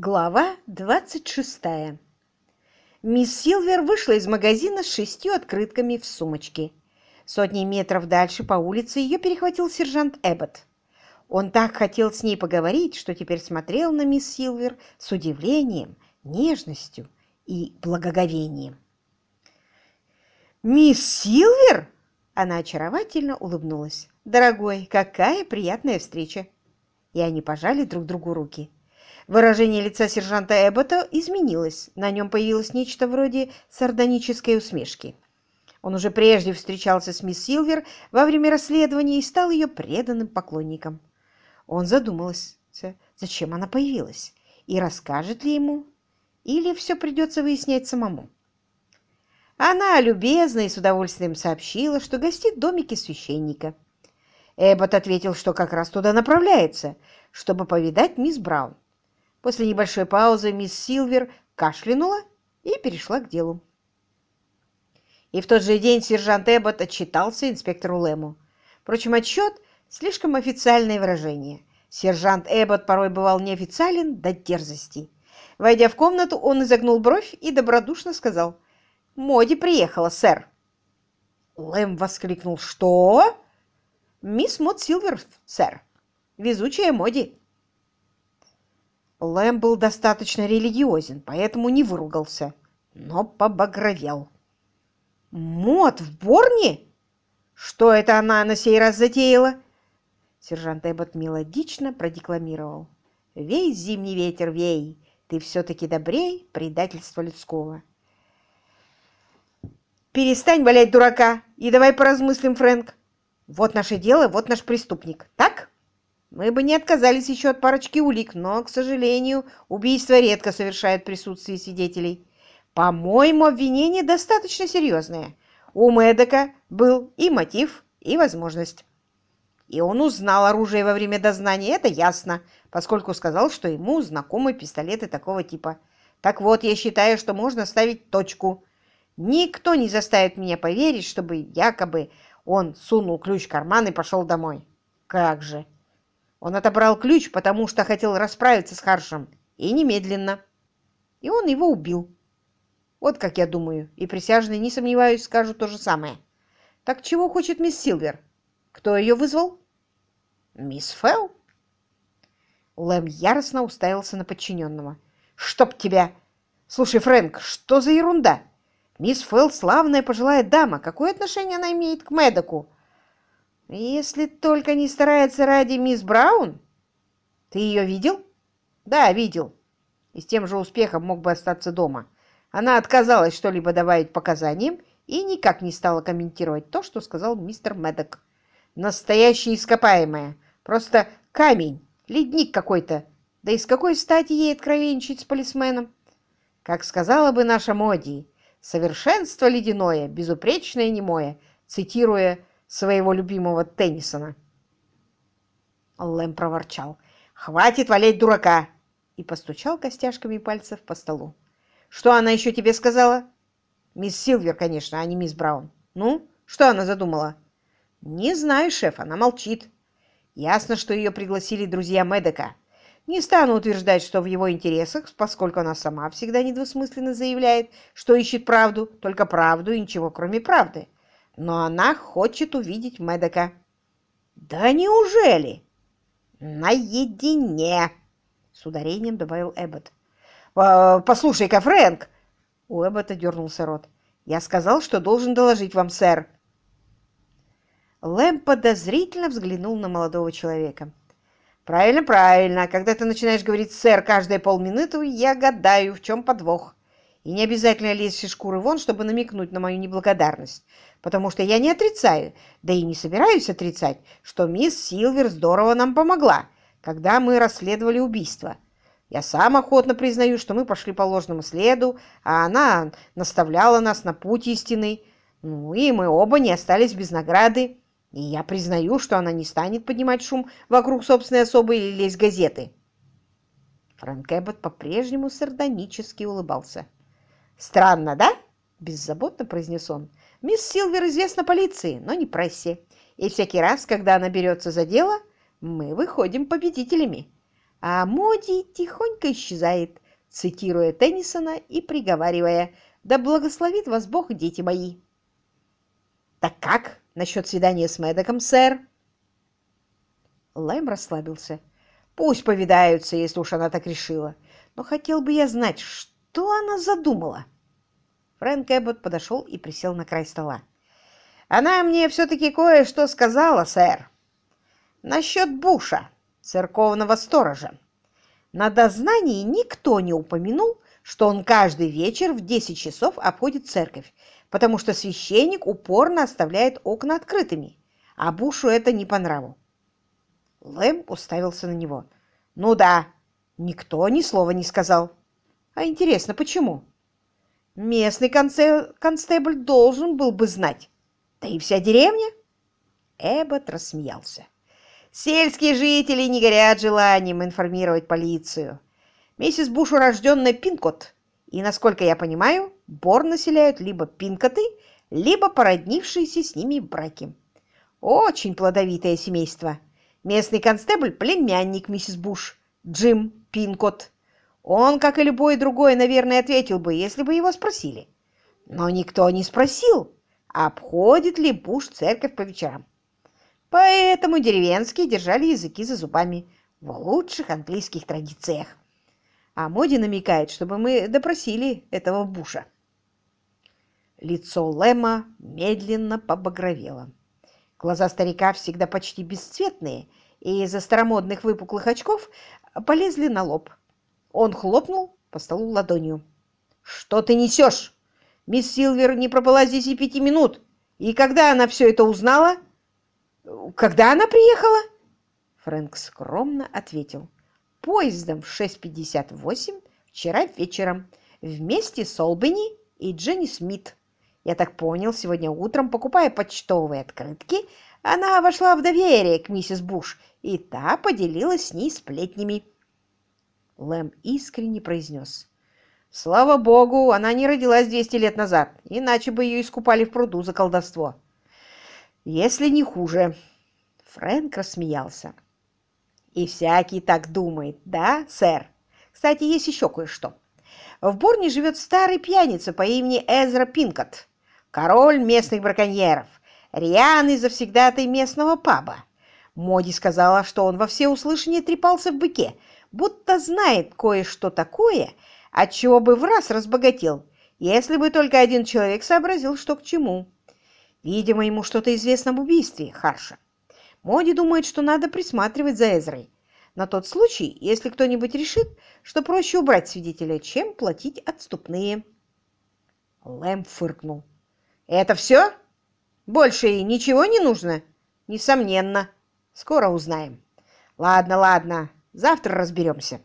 Глава 26. Мисс Силвер вышла из магазина с шестью открытками в сумочке. Сотни метров дальше по улице ее перехватил сержант Эббот. Он так хотел с ней поговорить, что теперь смотрел на мисс Силвер с удивлением, нежностью и благоговением. «Мисс Силвер?» Она очаровательно улыбнулась. «Дорогой, какая приятная встреча!» И они пожали друг другу руки. Выражение лица сержанта Эббота изменилось. На нем появилось нечто вроде сардонической усмешки. Он уже прежде встречался с мисс Силвер во время расследования и стал ее преданным поклонником. Он задумался, зачем она появилась, и расскажет ли ему, или все придется выяснять самому. Она любезно и с удовольствием сообщила, что гостит в домике священника. Эббот ответил, что как раз туда направляется, чтобы повидать мисс Браун. После небольшой паузы мисс Силвер кашлянула и перешла к делу. И в тот же день сержант Эббот отчитался инспектору Лэму. Впрочем, отчет – слишком официальное выражение. Сержант Эббот порой бывал неофициален до дерзости. Войдя в комнату, он изогнул бровь и добродушно сказал «Моди приехала, сэр». Лэм воскликнул «Что?» «Мисс Мод Силвер, сэр. Везучая Моди». Лэм был достаточно религиозен, поэтому не выругался, но побагровел. «Мод в Борне? Что это она на сей раз затеяла?» Сержант Эббот мелодично продекламировал. «Вей, зимний ветер, вей, ты все-таки добрей предательства людского». «Перестань валять дурака и давай поразмыслим, Фрэнк. Вот наше дело, вот наш преступник, так?» Мы бы не отказались еще от парочки улик, но, к сожалению, убийства редко совершают в присутствии свидетелей. По-моему, обвинение достаточно серьезное. У Мэддока был и мотив, и возможность. И он узнал оружие во время дознания, это ясно, поскольку сказал, что ему знакомы пистолеты такого типа. Так вот, я считаю, что можно ставить точку. Никто не заставит меня поверить, чтобы якобы он сунул ключ в карман и пошел домой. Как же! Он отобрал ключ, потому что хотел расправиться с Харшем, и немедленно. И он его убил. Вот как я думаю, и присяжные, не сомневаюсь, скажут то же самое. Так чего хочет мисс Силвер? Кто ее вызвал? Мисс Фелл. Лэм яростно уставился на подчиненного. «Чтоб тебя! Слушай, Фрэнк, что за ерунда? Мисс Фелл славная пожилая дама. Какое отношение она имеет к Мэдоку? Если только не старается ради мисс Браун. Ты ее видел? Да, видел. И с тем же успехом мог бы остаться дома. Она отказалась что-либо добавить показаниям и никак не стала комментировать то, что сказал мистер Медок. Настоящее ископаемое. Просто камень, ледник какой-то. Да и с какой стати ей откровенничать с полисменом? Как сказала бы наша Моди, совершенство ледяное, безупречное немое, цитируя своего любимого Теннисона. Лэм проворчал. «Хватит валять дурака!» и постучал костяшками пальцев по столу. «Что она еще тебе сказала?» «Мисс Силвер, конечно, а не мисс Браун. Ну, что она задумала?» «Не знаю, шеф, она молчит. Ясно, что ее пригласили друзья Медека. Не стану утверждать, что в его интересах, поскольку она сама всегда недвусмысленно заявляет, что ищет правду, только правду и ничего кроме правды но она хочет увидеть Мэдека. «Да неужели?» «Наедине!» — с ударением добавил Эббот. «Послушай-ка, Фрэнк!» У Эббота дернулся рот. «Я сказал, что должен доложить вам, сэр». Лэм подозрительно взглянул на молодого человека. «Правильно, правильно. Когда ты начинаешь говорить «сэр» каждые полминуты, я гадаю, в чем подвох. И не обязательно лезть из шкуры вон, чтобы намекнуть на мою неблагодарность потому что я не отрицаю, да и не собираюсь отрицать, что мисс Силвер здорово нам помогла, когда мы расследовали убийство. Я сам охотно признаю, что мы пошли по ложному следу, а она наставляла нас на путь истины. Ну и мы оба не остались без награды. И я признаю, что она не станет поднимать шум вокруг собственной особы или лезть газеты. Фрэнк Эббот по-прежнему сардонически улыбался. «Странно, да?» – беззаботно произнес он. Мисс Силвер известна полиции, но не прессе. И всякий раз, когда она берется за дело, мы выходим победителями. а Моди тихонько исчезает, цитируя Теннисона и приговаривая «Да благословит вас Бог, дети мои!» «Так как насчет свидания с Мэддоком, сэр?» Лэм расслабился. «Пусть повидаются, если уж она так решила. Но хотел бы я знать, что она задумала?» Фрэнк Эббот подошел и присел на край стола. «Она мне все-таки кое-что сказала, сэр. Насчет Буша, церковного сторожа. На дознании никто не упомянул, что он каждый вечер в 10 часов обходит церковь, потому что священник упорно оставляет окна открытыми, а Бушу это не по нраву. Лэм уставился на него. «Ну да, никто ни слова не сказал. А интересно, почему?» «Местный конце... констебль должен был бы знать. Да и вся деревня?» Эббот рассмеялся. Сельские жители не горят желанием информировать полицию. Миссис Буш урожденная Пинкот, и, насколько я понимаю, Бор населяют либо Пинкоты, либо породнившиеся с ними браки. Очень плодовитое семейство. Местный констебль – племянник миссис Буш, Джим Пинкот. Он, как и любой другой, наверное, ответил бы, если бы его спросили. Но никто не спросил, обходит ли Буш церковь по вечерам. Поэтому деревенские держали языки за зубами в лучших английских традициях. А Моди намекает, чтобы мы допросили этого Буша. Лицо Лэма медленно побагровело. Глаза старика всегда почти бесцветные, и из-за старомодных выпуклых очков полезли на лоб. Он хлопнул по столу ладонью. «Что ты несешь? Мисс Силвер не пробыла здесь и пяти минут. И когда она все это узнала?» Когда она приехала? Фрэнк скромно ответил. Поездом в 6.58 вчера вечером вместе с Олбани и Дженни Смит. Я так понял, сегодня утром, покупая почтовые открытки, она вошла в доверие к миссис Буш, и та поделилась с ней сплетнями. Лэм искренне произнес. Слава богу, она не родилась 200 лет назад, иначе бы ее искупали в пруду за колдовство если не хуже. Фрэнк рассмеялся. И всякий так думает, да, сэр? Кстати, есть еще кое-что. В Борне живет старый пьяница по имени Эзра Пинкот, король местных браконьеров, рьяный завсегдатый местного паба. Моди сказала, что он во всеуслышание трепался в быке, будто знает кое-что такое, от чего бы в раз разбогател, если бы только один человек сообразил, что к чему. Видимо, ему что-то известно об убийстве Харша. Моди думает, что надо присматривать за Эзрой. На тот случай, если кто-нибудь решит, что проще убрать свидетеля, чем платить отступные. Лэм фыркнул. «Это все? Больше ничего не нужно?» «Несомненно. Скоро узнаем. Ладно, ладно. Завтра разберемся».